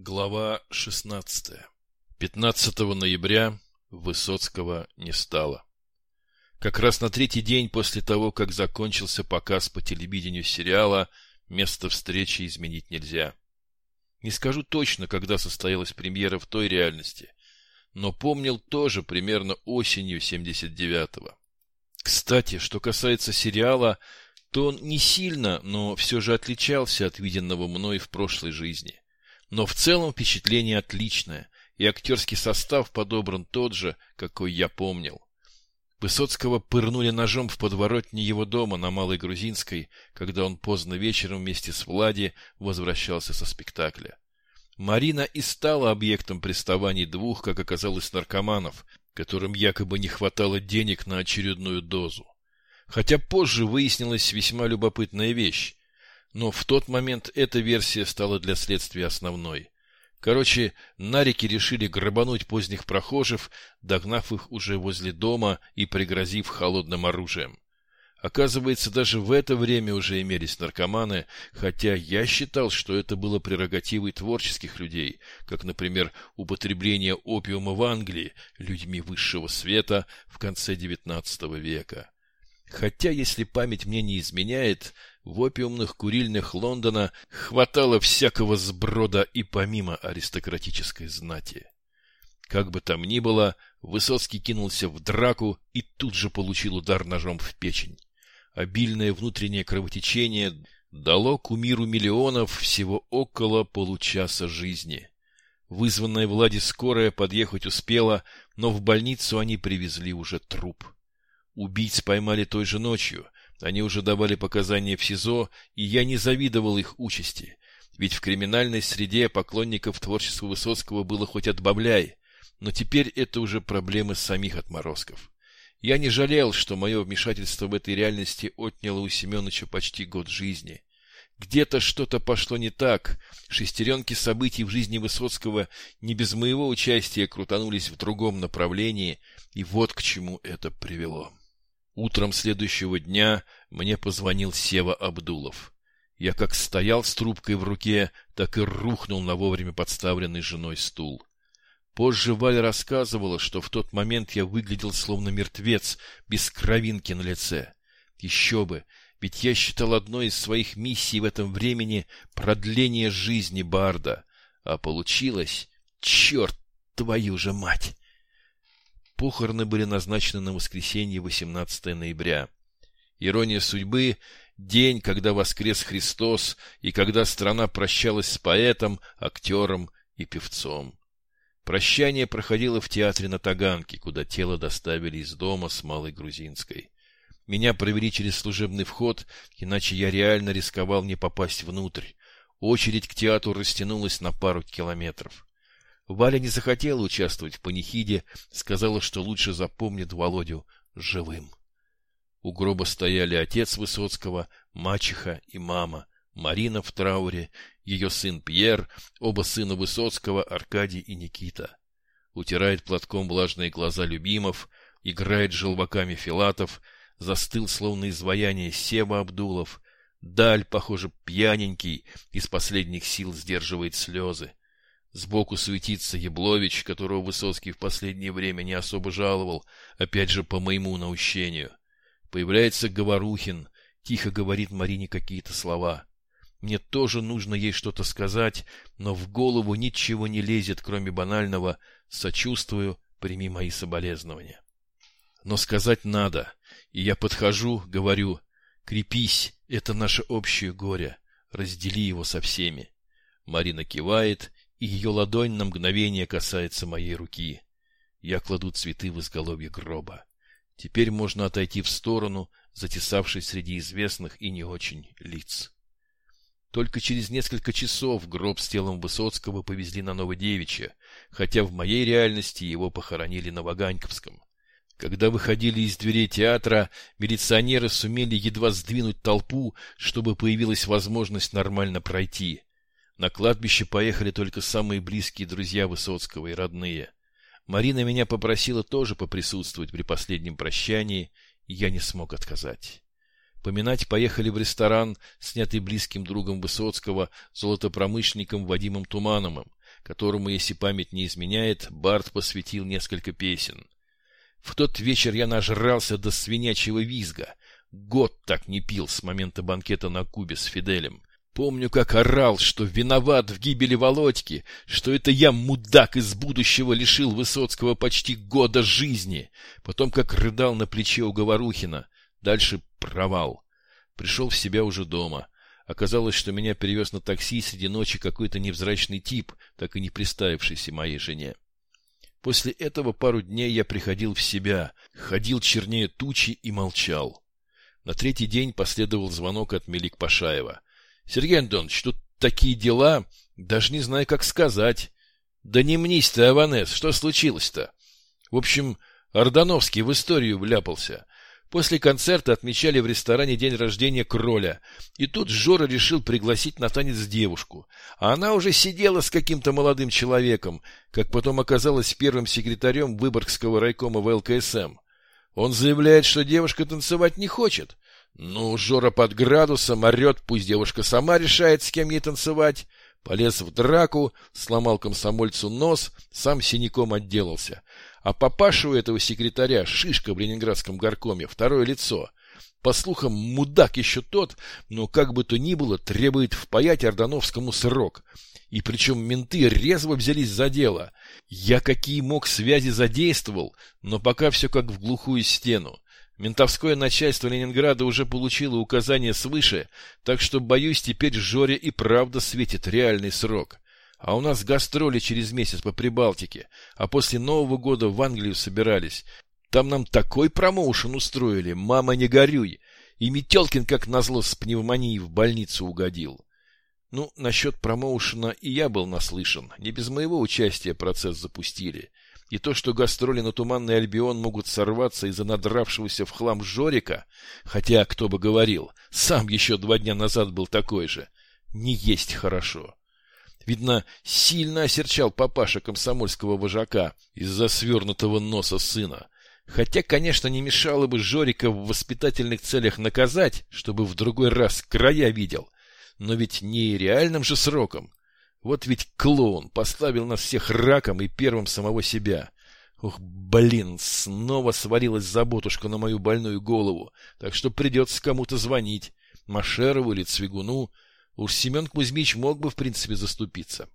Глава 16. 15 ноября Высоцкого не стало. Как раз на третий день после того, как закончился показ по телевидению сериала, место встречи изменить нельзя. Не скажу точно, когда состоялась премьера в той реальности, но помнил тоже примерно осенью 79-го. Кстати, что касается сериала, то он не сильно, но все же отличался от виденного мной в прошлой жизни – но в целом впечатление отличное, и актерский состав подобран тот же, какой я помнил. Высоцкого пырнули ножом в подворотне его дома на Малой Грузинской, когда он поздно вечером вместе с Влади возвращался со спектакля. Марина и стала объектом приставаний двух, как оказалось, наркоманов, которым якобы не хватало денег на очередную дозу. Хотя позже выяснилась весьма любопытная вещь. Но в тот момент эта версия стала для следствия основной. Короче, нарики решили грабануть поздних прохожих, догнав их уже возле дома и пригрозив холодным оружием. Оказывается, даже в это время уже имелись наркоманы, хотя я считал, что это было прерогативой творческих людей, как, например, употребление опиума в Англии людьми высшего света в конце XIX века. Хотя, если память мне не изменяет, в опиумных курильнях Лондона хватало всякого сброда и помимо аристократической знати. Как бы там ни было, Высоцкий кинулся в драку и тут же получил удар ножом в печень. Обильное внутреннее кровотечение дало кумиру миллионов всего около получаса жизни. Вызванная Влади скорая подъехать успела, но в больницу они привезли уже труп. Убийц поймали той же ночью — они уже давали показания в СИЗО, и я не завидовал их участи. Ведь в криминальной среде поклонников творчества Высоцкого было хоть отбавляй, но теперь это уже проблемы самих отморозков. Я не жалел, что мое вмешательство в этой реальности отняло у Семеновича почти год жизни. Где-то что-то пошло не так, шестеренки событий в жизни Высоцкого не без моего участия крутанулись в другом направлении, и вот к чему это привело. Утром следующего дня мне позвонил Сева Абдулов. Я как стоял с трубкой в руке, так и рухнул на вовремя подставленный женой стул. Позже Валя рассказывала, что в тот момент я выглядел словно мертвец, без кровинки на лице. Еще бы, ведь я считал одной из своих миссий в этом времени продление жизни Барда. А получилось... Черт твою же мать! Похороны были назначены на воскресенье 18 ноября. Ирония судьбы — день, когда воскрес Христос и когда страна прощалась с поэтом, актером и певцом. Прощание проходило в театре на Таганке, куда тело доставили из дома с Малой Грузинской. Меня провели через служебный вход, иначе я реально рисковал не попасть внутрь. Очередь к театру растянулась на пару километров. Валя не захотела участвовать в панихиде, сказала, что лучше запомнит Володю живым. У гроба стояли отец Высоцкого, мачеха и мама, Марина в трауре, ее сын Пьер, оба сына Высоцкого, Аркадий и Никита. Утирает платком влажные глаза Любимов, играет желваками Филатов, застыл словно изваяние Сева Абдулов. Даль, похоже, пьяненький, из последних сил сдерживает слезы. Сбоку суетится Яблович, которого Высоцкий в последнее время не особо жаловал, опять же по моему наущению. Появляется Говорухин, тихо говорит Марине какие-то слова. Мне тоже нужно ей что-то сказать, но в голову ничего не лезет, кроме банального «сочувствую, прими мои соболезнования». Но сказать надо, и я подхожу, говорю «крепись, это наше общее горе, раздели его со всеми». Марина кивает и ее ладонь на мгновение касается моей руки. Я кладу цветы в изголовье гроба. Теперь можно отойти в сторону, затесавшись среди известных и не очень лиц. Только через несколько часов гроб с телом Высоцкого повезли на Новодевичье, хотя в моей реальности его похоронили на Ваганьковском. Когда выходили из дверей театра, милиционеры сумели едва сдвинуть толпу, чтобы появилась возможность нормально пройти. На кладбище поехали только самые близкие друзья Высоцкого и родные. Марина меня попросила тоже поприсутствовать при последнем прощании, и я не смог отказать. Поминать поехали в ресторан, снятый близким другом Высоцкого, золотопромышленником Вадимом Тумановым, которому, если память не изменяет, Барт посвятил несколько песен. В тот вечер я нажрался до свинячьего визга. Год так не пил с момента банкета на Кубе с Фиделем. Помню, как орал, что виноват в гибели Володьки, что это я, мудак из будущего, лишил Высоцкого почти года жизни. Потом, как рыдал на плече у Говорухина. Дальше провал. Пришел в себя уже дома. Оказалось, что меня перевез на такси среди ночи какой-то невзрачный тип, так и не приставившийся моей жене. После этого пару дней я приходил в себя, ходил чернее тучи и молчал. На третий день последовал звонок от Мелик Пашаева. Сергей Антонович, тут такие дела, даже не знаю, как сказать. Да не мнись ты, Аванес, что случилось-то? В общем, Ордановский в историю вляпался. После концерта отмечали в ресторане день рождения Кроля. И тут Жора решил пригласить на танец девушку. А она уже сидела с каким-то молодым человеком, как потом оказалось первым секретарем Выборгского райкома в ЛКСМ. Он заявляет, что девушка танцевать не хочет. Ну, Жора под градусом орет, пусть девушка сама решает, с кем ей танцевать. Полез в драку, сломал комсомольцу нос, сам синяком отделался. А папаша у этого секретаря, шишка в ленинградском горкоме, второе лицо. По слухам, мудак еще тот, но как бы то ни было, требует впаять Ордановскому срок. И причем менты резво взялись за дело. Я какие мог связи задействовал, но пока все как в глухую стену. Ментовское начальство Ленинграда уже получило указание свыше, так что, боюсь, теперь Жоре и правда светит реальный срок. А у нас гастроли через месяц по Прибалтике, а после Нового года в Англию собирались. Там нам такой промоушен устроили, мама не горюй. И Метелкин, как назло, с пневмонией в больницу угодил. Ну, насчет промоушена и я был наслышан. Не без моего участия процесс запустили. И то, что гастроли на Туманный Альбион могут сорваться из-за надравшегося в хлам Жорика, хотя, кто бы говорил, сам еще два дня назад был такой же, не есть хорошо. Видно, сильно осерчал папаша комсомольского вожака из-за свернутого носа сына. Хотя, конечно, не мешало бы Жорика в воспитательных целях наказать, чтобы в другой раз края видел. Но ведь не реальным же сроком. Вот ведь клоун поставил нас всех раком и первым самого себя. Ух, блин, снова сварилась заботушка на мою больную голову, так что придется кому-то звонить, Машерову или Цвигуну. Уж Семен Кузьмич мог бы, в принципе, заступиться.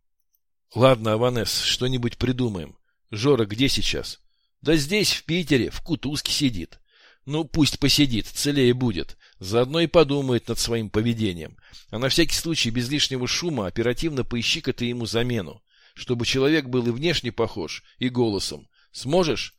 Ладно, Аванес, что-нибудь придумаем. Жора где сейчас? Да здесь, в Питере, в Кутузке сидит. Ну, пусть посидит, целее будет. Заодно и подумает над своим поведением. А на всякий случай, без лишнего шума, оперативно поищи-ка ты ему замену. Чтобы человек был и внешне похож, и голосом. Сможешь?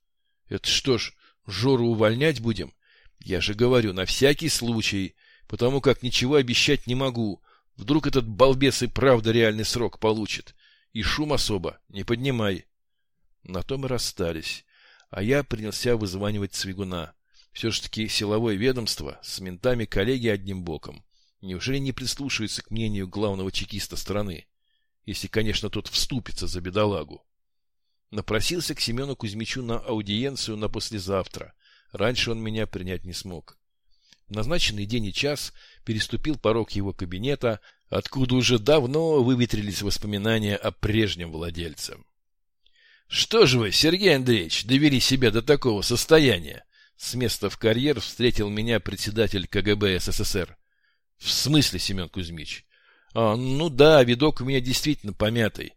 Это что ж, Жору увольнять будем? Я же говорю, на всякий случай, потому как ничего обещать не могу. Вдруг этот балбес и правда реальный срок получит. И шум особо не поднимай. На том и расстались. А я принялся вызванивать Цвигуна. Все же таки силовое ведомство с ментами коллеги одним боком. Неужели не прислушивается к мнению главного чекиста страны? Если, конечно, тот вступится за бедолагу. Напросился к Семену Кузьмичу на аудиенцию на послезавтра. Раньше он меня принять не смог. В назначенный день и час переступил порог его кабинета, откуда уже давно выветрились воспоминания о прежнем владельце. — Что же вы, Сергей Андреевич, довели себя до такого состояния? С места в карьер встретил меня председатель КГБ СССР. — В смысле, Семен Кузьмич? А, ну да, видок у меня действительно помятый.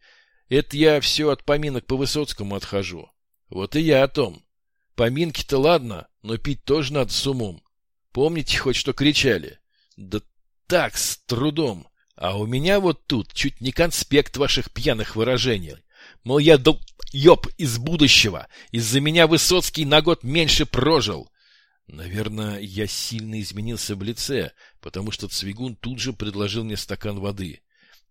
Это я все от поминок по Высоцкому отхожу. Вот и я о том. Поминки-то ладно, но пить тоже надо с умом. Помните хоть что кричали? Да так, с трудом. А у меня вот тут чуть не конспект ваших пьяных выражений. Мол, я дол... ёб из будущего. Из-за меня Высоцкий на год меньше прожил. Наверное, я сильно изменился в лице, потому что Цвигун тут же предложил мне стакан воды.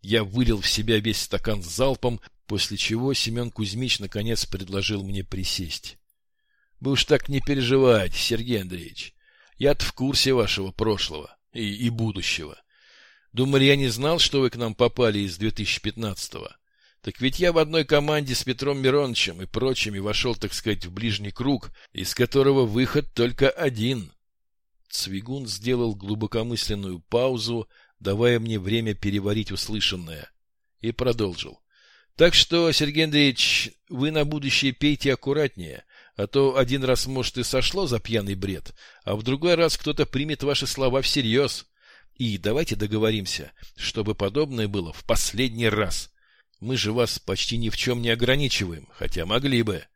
Я вылил в себя весь стакан с залпом, после чего Семен Кузьмич наконец предложил мне присесть. — Вы уж так не переживайте, Сергей Андреевич. Я-то в курсе вашего прошлого и, и будущего. Думали, я не знал, что вы к нам попали из 2015-го. Так ведь я в одной команде с Петром Мироновичем и прочими вошел, так сказать, в ближний круг, из которого выход только один. Цвигун сделал глубокомысленную паузу, давая мне время переварить услышанное, и продолжил. Так что, Сергей Андреевич, вы на будущее пейте аккуратнее, а то один раз, может, и сошло за пьяный бред, а в другой раз кто-то примет ваши слова всерьез. И давайте договоримся, чтобы подобное было в последний раз. Мы же вас почти ни в чем не ограничиваем, хотя могли бы.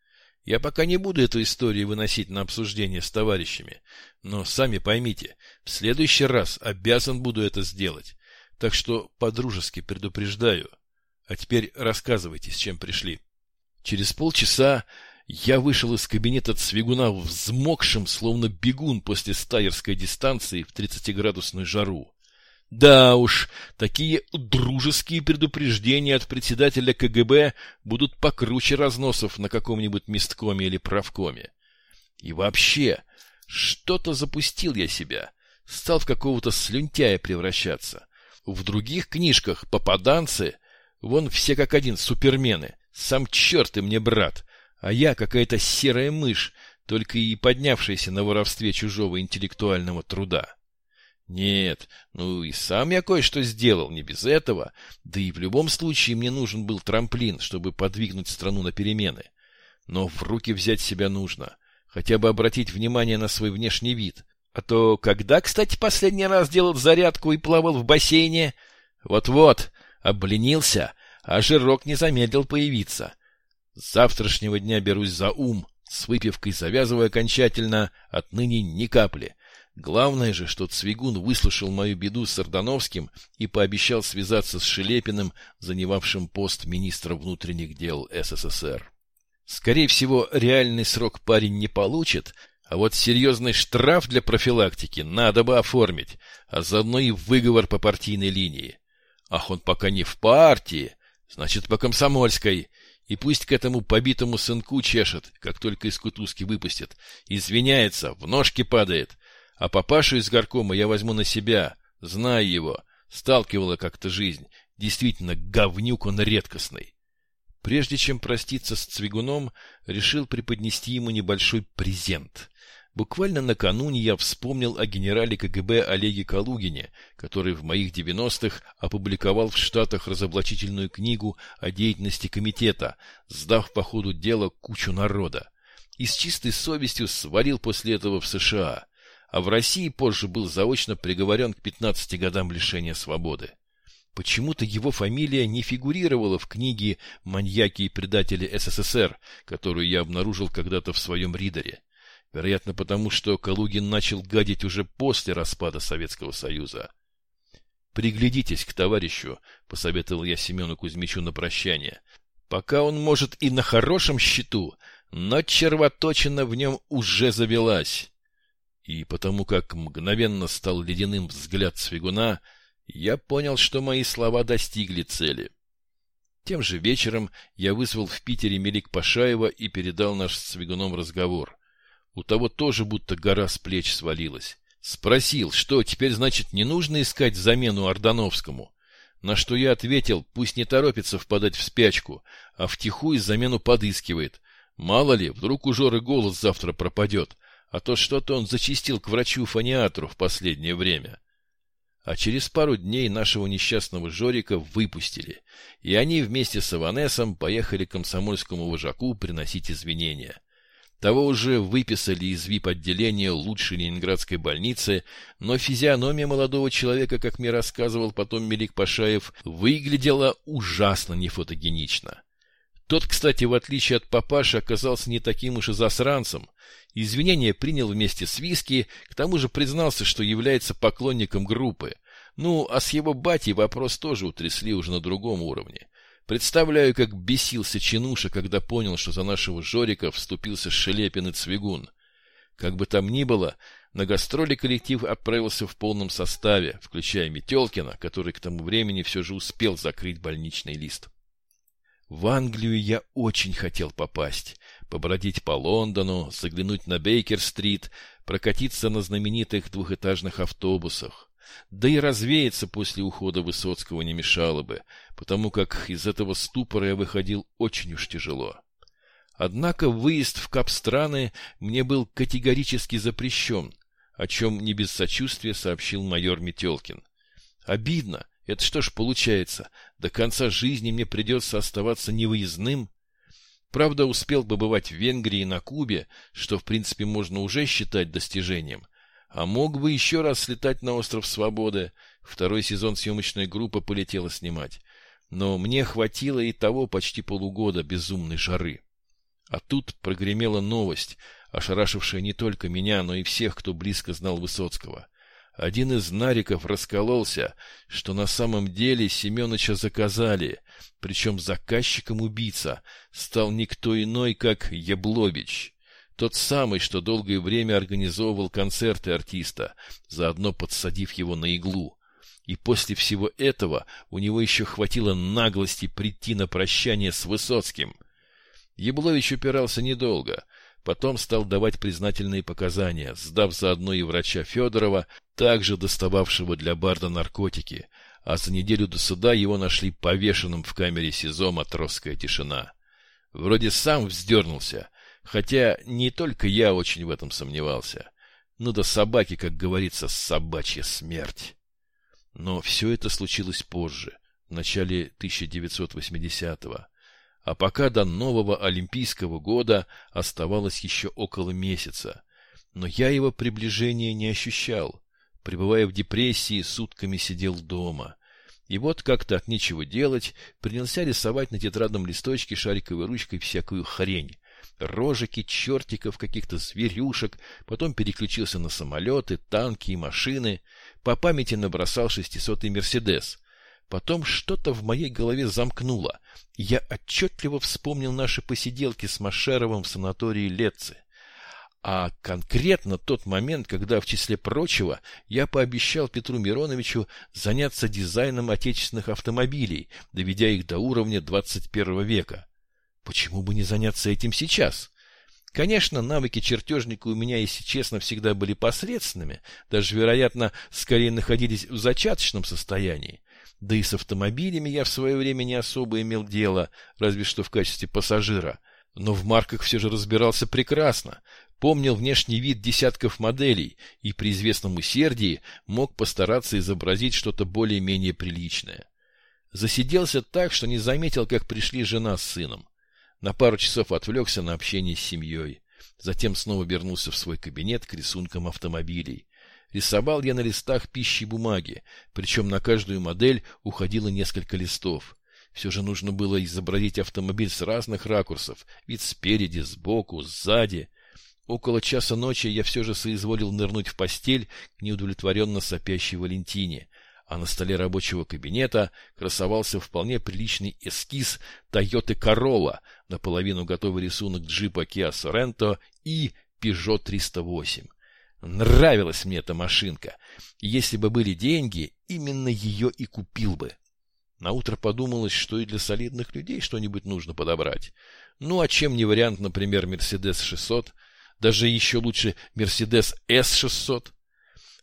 Я пока не буду эту историю выносить на обсуждение с товарищами, но сами поймите, в следующий раз обязан буду это сделать. Так что по-дружески предупреждаю. А теперь рассказывайте, с чем пришли. Через полчаса я вышел из кабинета Цвигуна взмокшим, словно бегун после стайерской дистанции в 30-градусную жару. Да уж, такие дружеские предупреждения от председателя КГБ будут покруче разносов на каком-нибудь месткоме или правкоме. И вообще, что-то запустил я себя, стал в какого-то слюнтяя превращаться. В других книжках попаданцы, вон все как один супермены, сам черт и мне брат, а я какая-то серая мышь, только и поднявшаяся на воровстве чужого интеллектуального труда. Нет, ну и сам я кое-что сделал, не без этого, да и в любом случае мне нужен был трамплин, чтобы подвигнуть страну на перемены. Но в руки взять себя нужно, хотя бы обратить внимание на свой внешний вид. А то когда, кстати, последний раз делал зарядку и плавал в бассейне? Вот-вот, обленился, а жирок не замедлил появиться. С завтрашнего дня берусь за ум, с выпивкой завязываю окончательно, отныне ни капли. Главное же, что Цвигун выслушал мою беду с Сардановским и пообещал связаться с Шелепиным, занимавшим пост министра внутренних дел СССР. Скорее всего, реальный срок парень не получит, а вот серьезный штраф для профилактики надо бы оформить, а заодно и выговор по партийной линии. Ах, он пока не в партии, значит, по комсомольской. И пусть к этому побитому сынку чешет, как только из кутузки выпустят. Извиняется, в ножки падает. А папашу из горкома я возьму на себя, знаю его. Сталкивала как-то жизнь. Действительно, говнюк он редкостный. Прежде чем проститься с Цвигуном, решил преподнести ему небольшой презент. Буквально накануне я вспомнил о генерале КГБ Олеге Калугине, который в моих 90-х опубликовал в Штатах разоблачительную книгу о деятельности комитета, сдав по ходу дела кучу народа. И с чистой совестью свалил после этого в США, а в России позже был заочно приговорен к 15 годам лишения свободы. Почему-то его фамилия не фигурировала в книге «Маньяки и предатели СССР», которую я обнаружил когда-то в своем ридере. Вероятно, потому что Калугин начал гадить уже после распада Советского Союза. «Приглядитесь к товарищу», — посоветовал я Семену Кузьмичу на прощание. «Пока он, может, и на хорошем счету, но червоточина в нем уже завелась». И потому как мгновенно стал ледяным взгляд Свигуна, я понял, что мои слова достигли цели. Тем же вечером я вызвал в Питере Мелик Пашаева и передал наш с Свигуном разговор. У того тоже будто гора с плеч свалилась. Спросил, что теперь, значит, не нужно искать замену Ордановскому. На что я ответил, пусть не торопится впадать в спячку, а втихую замену подыскивает. Мало ли, вдруг у Жоры голос завтра пропадет, а то что-то он зачистил к врачу-фониатру в последнее время. А через пару дней нашего несчастного Жорика выпустили, и они вместе с Иванесом поехали к комсомольскому вожаку приносить извинения. Того уже выписали из ВИП-отделения лучшей ленинградской больницы, но физиономия молодого человека, как мне рассказывал потом Мелик Пашаев, выглядела ужасно нефотогенично. Тот, кстати, в отличие от папаши, оказался не таким уж и засранцем. Извинения принял вместе с виски, к тому же признался, что является поклонником группы. Ну, а с его батей вопрос тоже утрясли уже на другом уровне. Представляю, как бесился Чинуша, когда понял, что за нашего Жорика вступился Шелепин и Цвигун. Как бы там ни было, на гастроли коллектив отправился в полном составе, включая Метелкина, который к тому времени все же успел закрыть больничный лист. В Англию я очень хотел попасть, побродить по Лондону, заглянуть на Бейкер-стрит, прокатиться на знаменитых двухэтажных автобусах. Да и развеяться после ухода Высоцкого не мешало бы, потому как из этого ступора я выходил очень уж тяжело. Однако выезд в Капстраны мне был категорически запрещен, о чем не без сочувствия сообщил майор Метелкин. Обидно, Это что ж получается, до конца жизни мне придется оставаться невыездным? Правда, успел бы бывать в Венгрии и на Кубе, что, в принципе, можно уже считать достижением. А мог бы еще раз слетать на остров Свободы. Второй сезон съемочная группа полетела снимать. Но мне хватило и того почти полугода безумной жары. А тут прогремела новость, ошарашившая не только меня, но и всех, кто близко знал Высоцкого. Один из нариков раскололся, что на самом деле Семеновича заказали, причем заказчиком убийца стал никто иной, как Яблович. Тот самый, что долгое время организовывал концерты артиста, заодно подсадив его на иглу. И после всего этого у него еще хватило наглости прийти на прощание с Высоцким. Яблович упирался недолго, потом стал давать признательные показания, сдав заодно и врача Федорова, также достававшего для Барда наркотики, а за неделю до суда его нашли повешенным в камере СИЗО «Матросская тишина». Вроде сам вздернулся, хотя не только я очень в этом сомневался. Ну да собаки, как говорится, собачья смерть. Но все это случилось позже, в начале 1980-го. А пока до нового Олимпийского года оставалось еще около месяца. Но я его приближения не ощущал. Пребывая в депрессии, сутками сидел дома. И вот как-то от нечего делать принялся рисовать на тетрадном листочке шариковой ручкой всякую хрень. Рожики, чертиков, каких-то зверюшек, потом переключился на самолеты, танки и машины. По памяти набросал шестисотый «Мерседес». Потом что-то в моей голове замкнуло, я отчетливо вспомнил наши посиделки с Машеровым в санатории Летцы а конкретно тот момент, когда, в числе прочего, я пообещал Петру Мироновичу заняться дизайном отечественных автомобилей, доведя их до уровня 21 века. Почему бы не заняться этим сейчас? Конечно, навыки чертежника у меня, если честно, всегда были посредственными, даже, вероятно, скорее находились в зачаточном состоянии. Да и с автомобилями я в свое время не особо имел дело, разве что в качестве пассажира. Но в марках все же разбирался прекрасно, помнил внешний вид десятков моделей и при известном усердии мог постараться изобразить что-то более-менее приличное. Засиделся так, что не заметил, как пришли жена с сыном. На пару часов отвлекся на общение с семьей. Затем снова вернулся в свой кабинет к рисункам автомобилей. Рисовал я на листах пищи бумаги, причем на каждую модель уходило несколько листов. Все же нужно было изобразить автомобиль с разных ракурсов, вид спереди, сбоку, сзади — Около часа ночи я все же соизволил нырнуть в постель к неудовлетворенно сопящей Валентине, а на столе рабочего кабинета красовался вполне приличный эскиз Тойоты Королла, наполовину готовый рисунок джипа Kia Sorento и Peugeot 308. Нравилась мне эта машинка, если бы были деньги, именно ее и купил бы. Наутро подумалось, что и для солидных людей что-нибудь нужно подобрать. Ну, а чем не вариант, например, Mercedes 600 даже еще лучше Mercedes S600.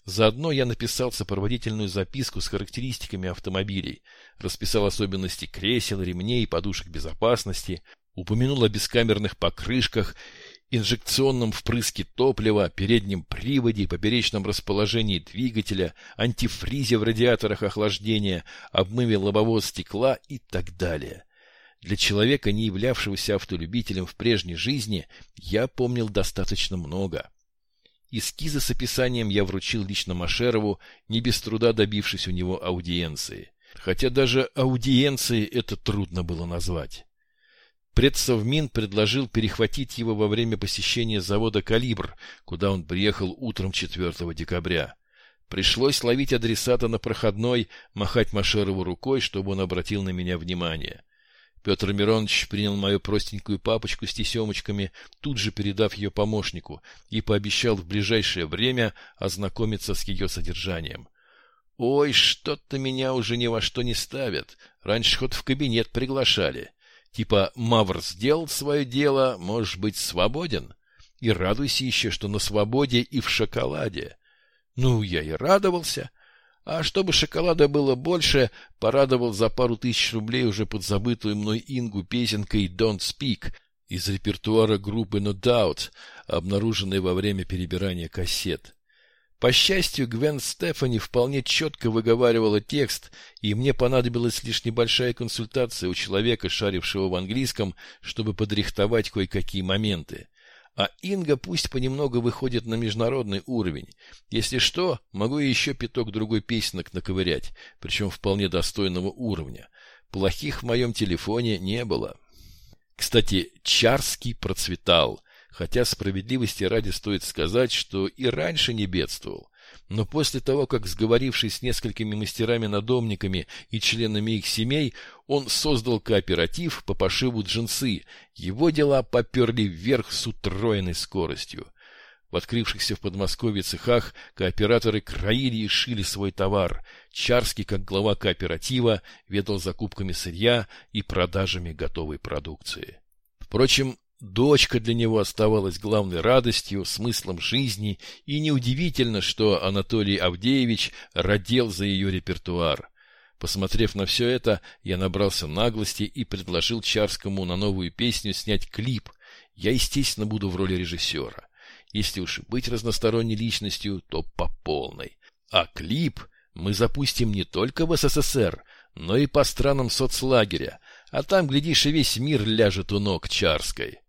Заодно я написал сопроводительную записку с характеристиками автомобилей, расписал особенности кресел, ремней, подушек безопасности, упомянул о бескамерных покрышках, инжекционном впрыске топлива, переднем приводе, поперечном расположении двигателя, антифризе в радиаторах охлаждения, обмыве лобового стекла и так далее. Для человека, не являвшегося автолюбителем в прежней жизни, я помнил достаточно много. Эскизы с описанием я вручил лично Машерову, не без труда добившись у него аудиенции. Хотя даже аудиенцией это трудно было назвать. Предсовмин предложил перехватить его во время посещения завода «Калибр», куда он приехал утром 4 декабря. Пришлось ловить адресата на проходной, махать Машерову рукой, чтобы он обратил на меня внимание. Петр Миронович принял мою простенькую папочку с тесемочками, тут же передав ее помощнику, и пообещал в ближайшее время ознакомиться с ее содержанием. «Ой, что-то меня уже ни во что не ставят. Раньше хоть в кабинет приглашали. Типа Мавр сделал свое дело, можешь быть свободен. И радуйся еще, что на свободе и в шоколаде». Ну, я и радовался. А чтобы шоколада было больше, порадовал за пару тысяч рублей уже подзабытую мной Ингу песенкой «Don't Speak» из репертуара группы No Doubt, обнаруженной во время перебирания кассет. По счастью, Гвен Стефани вполне четко выговаривала текст, и мне понадобилась лишь небольшая консультация у человека, шарившего в английском, чтобы подрихтовать кое-какие моменты. А Инга пусть понемногу выходит на международный уровень. Если что, могу еще пяток другой песенок наковырять, причем вполне достойного уровня. Плохих в моем телефоне не было. Кстати, Чарский процветал, хотя справедливости ради стоит сказать, что и раньше не бедствовал. Но после того, как, сговорившись с несколькими мастерами-надомниками и членами их семей, он создал кооператив по пошиву джинсы, его дела поперли вверх с утроенной скоростью. В открывшихся в Подмосковье цехах кооператоры краили и шили свой товар. Чарский, как глава кооператива, ведал закупками сырья и продажами готовой продукции. Впрочем, Дочка для него оставалась главной радостью, смыслом жизни, и неудивительно, что Анатолий Авдеевич родил за ее репертуар. Посмотрев на все это, я набрался наглости и предложил Чарскому на новую песню снять клип. Я, естественно, буду в роли режиссера. Если уж быть разносторонней личностью, то по полной. А клип мы запустим не только в СССР, но и по странам соцлагеря, а там, глядишь, и весь мир ляжет у ног Чарской.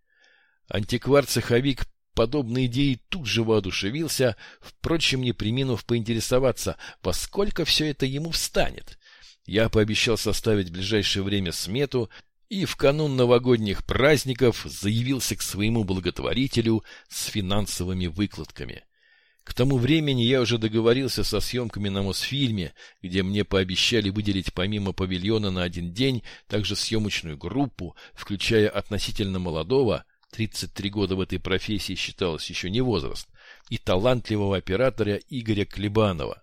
Антиквар-цеховик подобной идеей тут же воодушевился, впрочем, не приминув поинтересоваться, во сколько все это ему встанет. Я пообещал составить в ближайшее время смету и в канун новогодних праздников заявился к своему благотворителю с финансовыми выкладками. К тому времени я уже договорился со съемками на Мосфильме, где мне пообещали выделить помимо павильона на один день также съемочную группу, включая относительно молодого, 33 года в этой профессии считалось еще не возраст, и талантливого оператора Игоря Клебанова.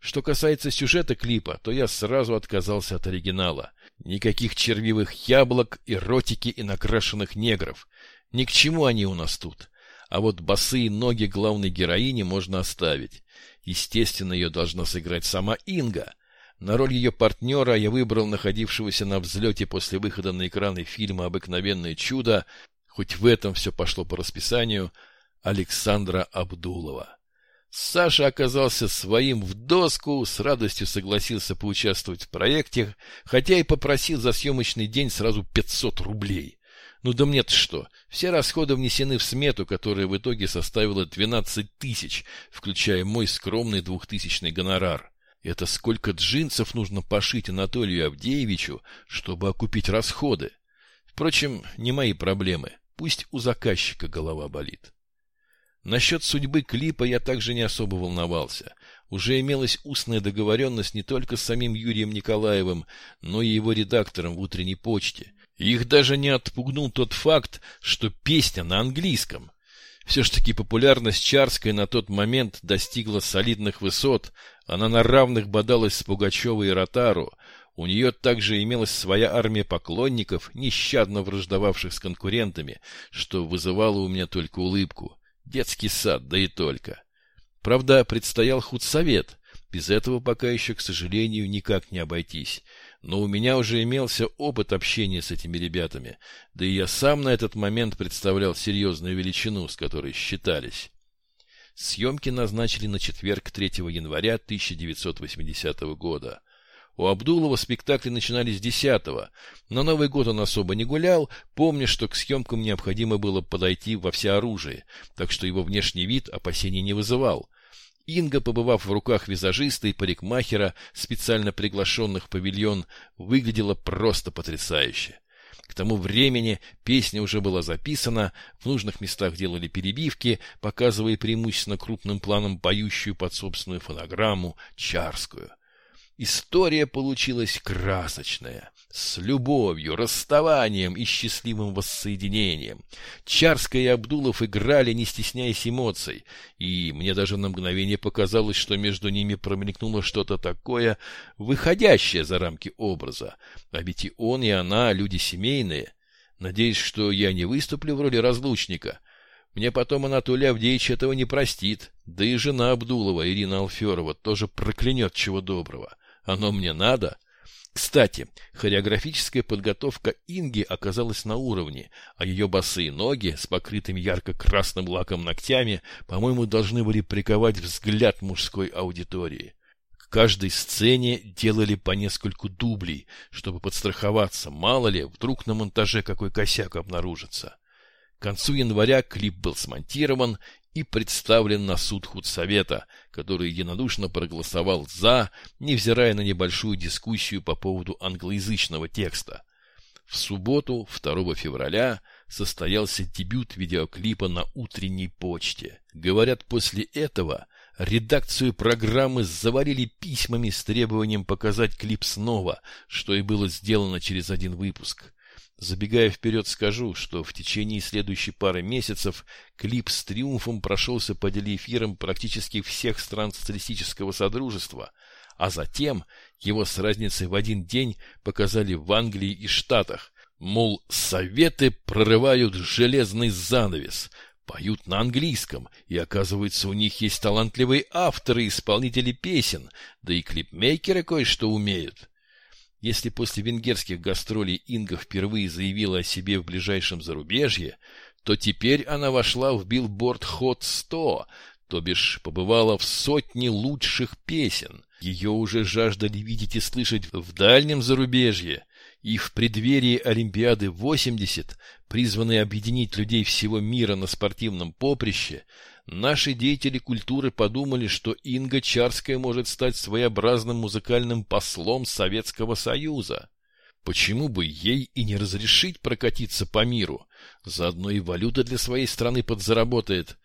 Что касается сюжета клипа, то я сразу отказался от оригинала. Никаких червивых яблок, эротики и накрашенных негров. Ни к чему они у нас тут. А вот босые ноги главной героини можно оставить. Естественно, ее должна сыграть сама Инга. На роль ее партнера я выбрал находившегося на взлете после выхода на экраны фильма «Обыкновенное чудо» хоть в этом все пошло по расписанию, Александра Абдулова. Саша оказался своим в доску, с радостью согласился поучаствовать в проекте, хотя и попросил за съемочный день сразу 500 рублей. Ну да мне-то что, все расходы внесены в смету, которая в итоге составила 12 тысяч, включая мой скромный двухтысячный гонорар. Это сколько джинсов нужно пошить Анатолию Авдеевичу, чтобы окупить расходы? Впрочем, не мои проблемы. Пусть у заказчика голова болит. Насчет судьбы клипа я также не особо волновался. Уже имелась устная договоренность не только с самим Юрием Николаевым, но и его редактором в утренней почте. Их даже не отпугнул тот факт, что песня на английском. Все ж таки популярность Чарской на тот момент достигла солидных высот, она на равных бодалась с Пугачевой и Ротару, у нее также имелась своя армия поклонников, нещадно враждовавших с конкурентами, что вызывало у меня только улыбку. Детский сад, да и только. Правда, предстоял худсовет. Без этого пока еще, к сожалению, никак не обойтись. Но у меня уже имелся опыт общения с этими ребятами, да и я сам на этот момент представлял серьезную величину, с которой считались. Съемки назначили на четверг 3 января 1980 года. У Абдулова спектакли начинались десятого. На Новый год он особо не гулял, помня, что к съемкам необходимо было подойти во всеоружие, так что его внешний вид опасений не вызывал. Инга, побывав в руках визажиста и парикмахера, специально приглашенных в павильон, выглядела просто потрясающе. К тому времени песня уже была записана, в нужных местах делали перебивки, показывая преимущественно крупным планом поющую под собственную фонограмму Чарскую. История получилась красочная, с любовью, расставанием и счастливым воссоединением. Чарская и Абдулов играли, не стесняясь эмоций, и мне даже на мгновение показалось, что между ними промелькнуло что-то такое, выходящее за рамки образа. А ведь и он, и она — люди семейные. Надеюсь, что я не выступлю в роли разлучника. Мне потом Анатолий Авдеевич этого не простит, да и жена Абдулова, Ирина Алферова, тоже проклянет чего доброго. Оно мне надо? Кстати, хореографическая подготовка Инги оказалась на уровне, а ее босые ноги с покрытыми ярко-красным лаком ногтями, по-моему, должны были приковать взгляд мужской аудитории. К каждой сцене делали по нескольку дублей, чтобы подстраховаться, мало ли, вдруг на монтаже какой косяк обнаружится. К концу января клип был смонтирован и представлен на суд худсовета, который единодушно проголосовал «за», невзирая на небольшую дискуссию по поводу англоязычного текста. В субботу, 2 февраля, состоялся дебют видеоклипа на утренней почте. Говорят, после этого редакцию программы завалили письмами с требованием показать клип снова, что и было сделано через один выпуск. Забегая вперед, скажу, что в течение следующей пары месяцев клип с триумфом прошелся по телеэфирам практически всех стран социалистического содружества, а затем его с разницей в один день показали в Англии и Штатах. Мол, советы прорывают железный занавес, поют на английском, и оказывается, у них есть талантливые авторы и исполнители песен, да и клипмейкеры кое-что умеют. Если после венгерских гастролей Инга впервые заявила о себе в ближайшем зарубежье, то теперь она вошла в билборд Hot 100, то бишь побывала в сотне лучших песен. Ее уже жаждали видеть и слышать в дальнем зарубежье, и в преддверии Олимпиады 80, призванной объединить людей всего мира на спортивном поприще, наши деятели культуры подумали, что Инга Чарская может стать своеобразным музыкальным послом Советского Союза. Почему бы ей и не разрешить прокатиться по миру? Заодно и валюта для своей страны подзаработает.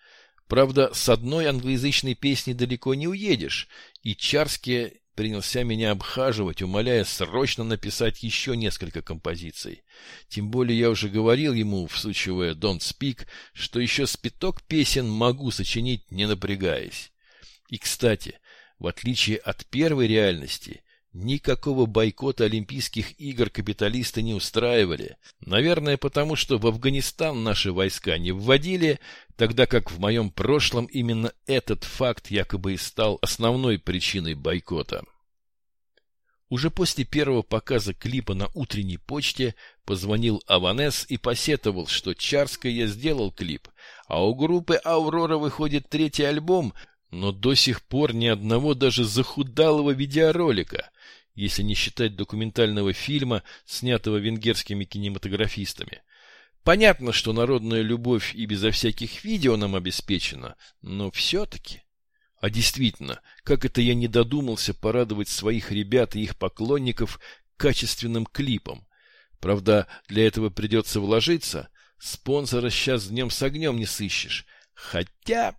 Правда, с одной англоязычной песней далеко не уедешь, и Чарские принялся меня обхаживать, умоляя срочно написать еще несколько композиций. Тем более я уже говорил ему, всучивая «Don't Speak», что еще спиток песен могу сочинить, не напрягаясь. И, кстати, в отличие от первой реальности, Никакого бойкота Олимпийских игр капиталисты не устраивали. Наверное, потому что в Афганистан наши войска не вводили, тогда как в моем прошлом именно этот факт якобы и стал основной причиной бойкота. Уже после первого показа клипа на утренней почте позвонил Аванес и посетовал, что Чарской я сделал клип, а у группы «Аурора» выходит третий альбом, но до сих пор ни одного даже захудалого видеоролика если не считать документального фильма, снятого венгерскими кинематографистами. Понятно, что народная любовь и безо всяких видео нам обеспечена, но все-таки... А действительно, как это я не додумался порадовать своих ребят и их поклонников качественным клипом. Правда, для этого придется вложиться. Спонсора сейчас днем с огнем не сыщешь. Хотя,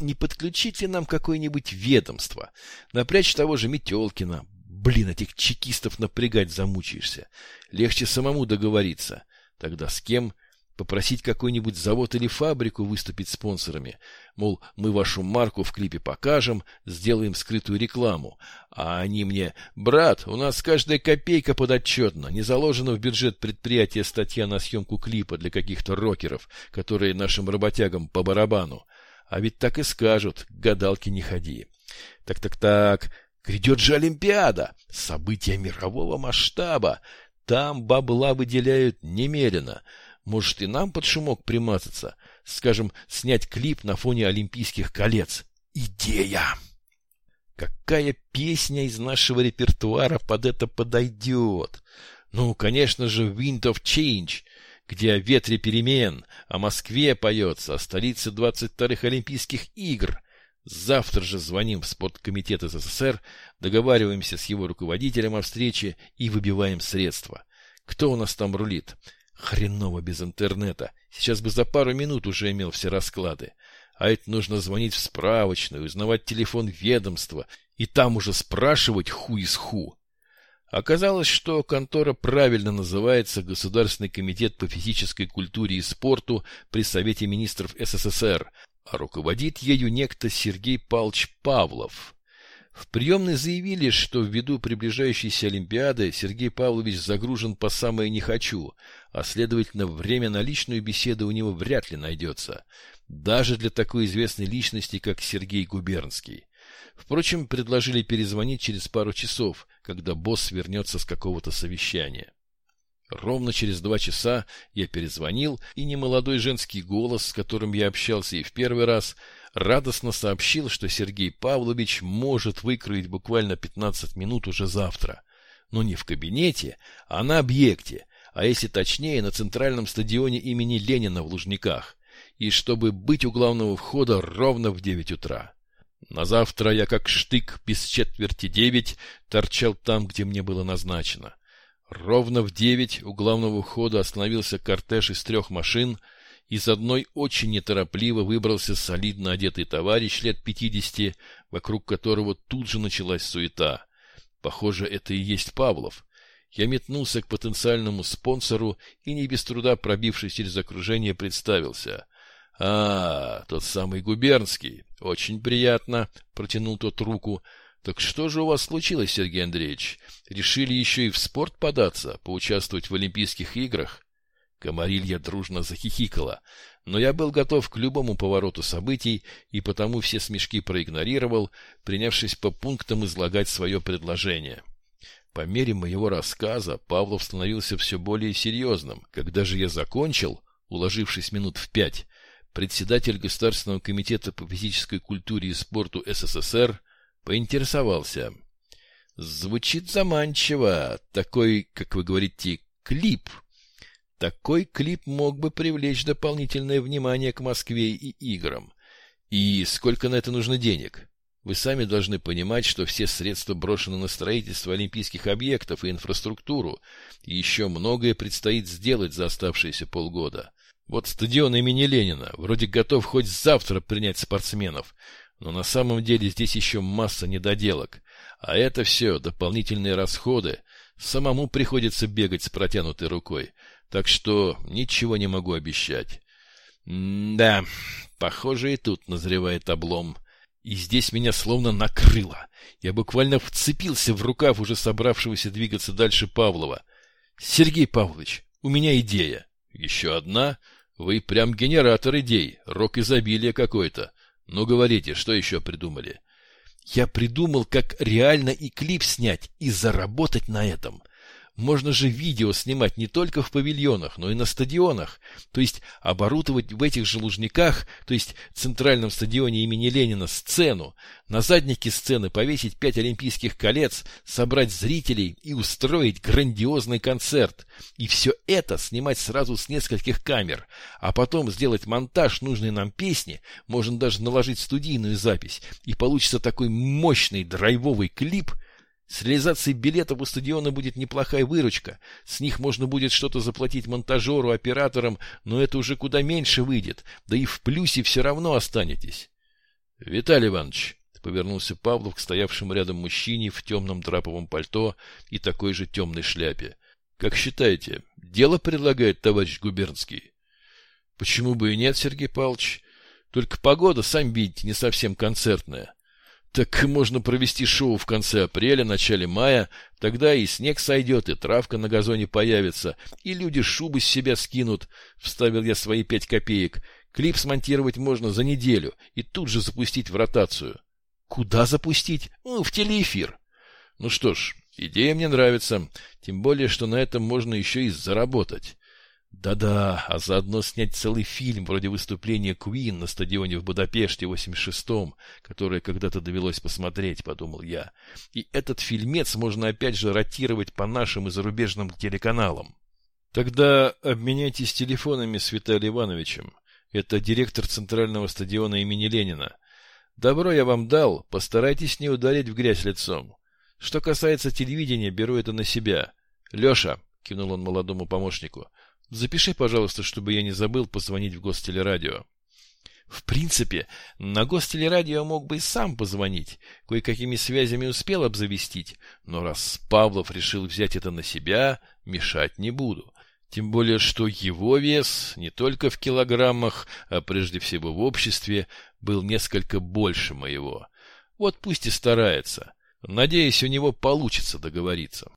не подключить ли нам какое-нибудь ведомство? Напрячь того же Метелкина, Блин, этих чекистов напрягать замучаешься. Легче самому договориться. Тогда с кем? Попросить какой-нибудь завод или фабрику выступить спонсорами. Мол, мы вашу марку в клипе покажем, сделаем скрытую рекламу. А они мне, брат, у нас каждая копейка подотчетна. Не заложена в бюджет предприятия статья на съемку клипа для каких-то рокеров, которые нашим работягам по барабану. А ведь так и скажут, гадалки не ходи. Так-так-так, Грядет же Олимпиада, событие мирового масштаба. Там бабла выделяют немерено. Может, и нам под шумок примазаться? Скажем, снять клип на фоне Олимпийских колец. Идея! Какая песня из нашего репертуара под это подойдет? Ну, конечно же, Wind of Change, где о ветре перемен, о Москве поется, о столице 22-х Олимпийских игр — Завтра же звоним в спорткомитет СССР, договариваемся с его руководителем о встрече и выбиваем средства. Кто у нас там рулит? Хреново без интернета. Сейчас бы за пару минут уже имел все расклады. А это нужно звонить в справочную, узнавать телефон ведомства и там уже спрашивать ху из ху. Оказалось, что контора правильно называется Государственный комитет по физической культуре и спорту при Совете министров СССР, а руководит ею некто Сергей Павлович Павлов. В приемной заявили, что ввиду приближающейся Олимпиады Сергей Павлович загружен по самое «не хочу», а, следовательно, время на личную беседу у него вряд ли найдется, даже для такой известной личности, как Сергей Губернский. Впрочем, предложили перезвонить через пару часов, когда босс вернется с какого-то совещания. Ровно через два часа я перезвонил, и немолодой женский голос, с которым я общался и в первый раз, радостно сообщил, что Сергей Павлович может выкроить буквально 15 минут уже завтра. Но не в кабинете, а на объекте, а если точнее, на центральном стадионе имени Ленина в Лужниках. И чтобы быть у главного входа ровно в 9 утра. На завтра я как штык без четверти девять торчал там, где мне было назначено. Ровно в девять у главного входа остановился кортеж из трех машин, из одной очень неторопливо выбрался солидно одетый товарищ лет пятидесяти, вокруг которого тут же началась суета. Похоже, это и есть Павлов. Я метнулся к потенциальному спонсору и, не без труда пробившись через окружение, представился. «А, тот самый губернский. Очень приятно», — протянул тот руку. «Так что же у вас случилось, Сергей Андреевич? Решили еще и в спорт податься, поучаствовать в Олимпийских играх?» Комарилья дружно захихикала, но я был готов к любому повороту событий и потому все смешки проигнорировал, принявшись по пунктам излагать свое предложение. По мере моего рассказа Павлов становился все более серьезным. Когда же я закончил, уложившись минут в пять, председатель Государственного комитета по физической культуре и спорту СССР поинтересовался. Звучит заманчиво, такой, как вы говорите, клип. Такой клип мог бы привлечь дополнительное внимание к Москве и играм. И сколько на это нужно денег? Вы сами должны понимать, что все средства брошены на строительство олимпийских объектов и инфраструктуру, и еще многое предстоит сделать за оставшиеся полгода. Вот стадион имени Ленина вроде готов хоть завтра принять спортсменов, но на самом деле здесь еще масса недоделок. А это все дополнительные расходы. Самому приходится бегать с протянутой рукой. Так что ничего не могу обещать. М да, похоже и тут назревает облом. И здесь меня словно накрыло. Я буквально вцепился в рукав уже собравшегося двигаться дальше Павлова. Сергей Павлович, у меня идея. Еще одна? Вы прям генератор идей, рок изобилия какой-то. Ну, говорите, что еще придумали? Я придумал, как реально и клип снять и заработать на этом. Можно же видео снимать не только в павильонах, но и на стадионах. То есть оборудовать в этих же Лужниках, то есть центральном стадионе имени Ленина, сцену. На заднике сцены повесить пять олимпийских колец, собрать зрителей и устроить грандиозный концерт. И все это снимать сразу с нескольких камер. А потом сделать монтаж нужной нам песни, можно даже наложить студийную запись. И получится такой мощный драйвовый клип – с реализацией билетов у стадиона будет неплохая выручка. С них можно будет что-то заплатить монтажеру, операторам, но это уже куда меньше выйдет. Да и в плюсе все равно останетесь. — Виталий Иванович, — повернулся Павлов к стоявшему рядом мужчине в темном драповом пальто и такой же темной шляпе. — Как считаете, дело предлагает товарищ Губернский? — Почему бы и нет, Сергей Павлович? Только погода, сами видите, не совсем концертная. Так можно провести шоу в конце апреля, начале мая, тогда и снег сойдет, и травка на газоне появится, и люди шубы с себя скинут, — вставил я свои пять копеек. Клип смонтировать можно за неделю и тут же запустить в ротацию. Куда запустить? В телеэфир. Ну что ж, идея мне нравится, тем более, что на этом можно еще и заработать. Да-да, а заодно снять целый фильм вроде выступления Куин на стадионе в Будапеште в 86-м, которое когда-то довелось посмотреть, подумал я. И этот фильмец можно опять же ротировать по нашим и зарубежным телеканалам. Тогда обменяйтесь телефонами с Виталием Ивановичем. Это директор Центрального стадиона имени Ленина. Добро я вам дал, постарайтесь не ударить в грязь лицом. Что касается телевидения, беру это на себя. Леша, кивнул он молодому помощнику, — Запиши, пожалуйста, чтобы я не забыл позвонить в гостелерадио. В принципе, на гостелерадио мог бы и сам позвонить, кое-какими связями успел обзавестить, но раз Павлов решил взять это на себя, мешать не буду. Тем более, что его вес не только в килограммах, а прежде всего в обществе, был несколько больше моего. Вот пусть и старается. Надеюсь, у него получится договориться.